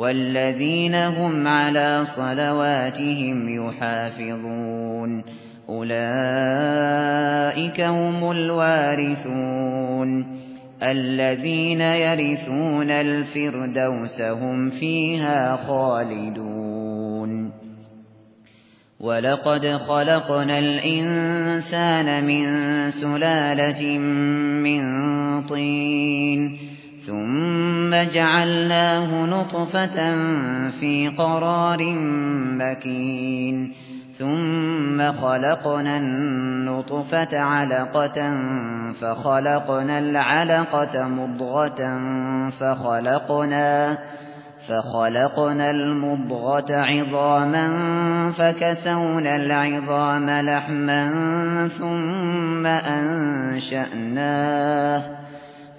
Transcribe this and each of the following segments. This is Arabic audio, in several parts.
والذين هم على صلواتهم يحافظون. أولئك هم الوارثون. الذين يرثون الفردوس هم فيها خالدون. ولقد خلقنا الإنسان من سلالة من طين ثُمَّ جَعَلْنَاهُ نُطْفَةً فِي قَرَارٍ مَّكِينٍ. ثُمَّ خَلَقْنَا النُّطْفَةَ عَلَقَةً فَخَلَقْنَا الْعَلَقَةَ مُضْغَةً فَخَلَقْنَا فَخَلَقْنَا الْمُضْغَةَ عِظَامًا فَكَسَوْنَا الْعِظَامَ لَحْمًا ثُمَّ أَنشَأْنَاهُ.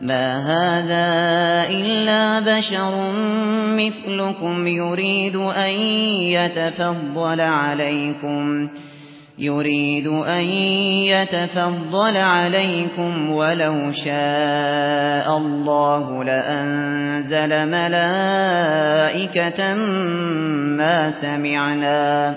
ما هذا إلا بشر مثلكم يريد أن يتفضل عليكم يريد أن يتفضل عليكم ولو شاء الله لأنزل ملائكة ما سمعنا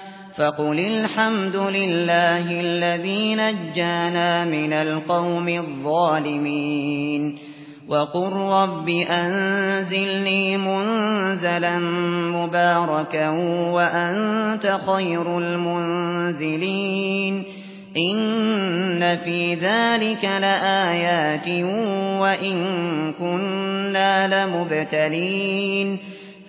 فقل الحمد لله الذي نجانا من القوم الظالمين وقل رب أنزلني منزلا مباركا وأنت خير المنزلين إن في ذلك لآيات وإن كنا لمبتلين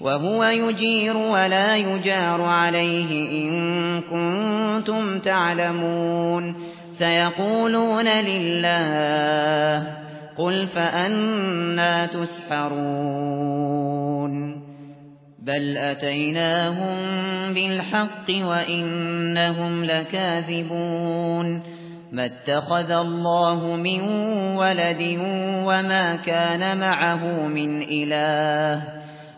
وهو يجير ولا يجار عليه إن كنتم تعلمون سيقولون لله قل فأنا تسحرون بل أتيناهم بالحق وإنهم لكاذبون ما اتخذ الله من ولد وما كان معه من إله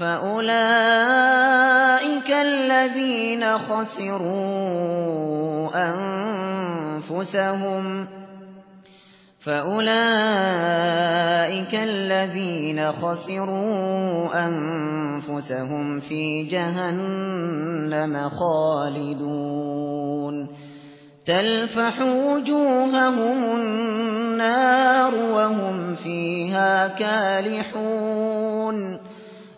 فأولئك الذين خسروا أنفسهم فأولئك الذين خسروا أنفسهم في جهنم خالدون تلفح وجوههم النار وهم فيها كالحون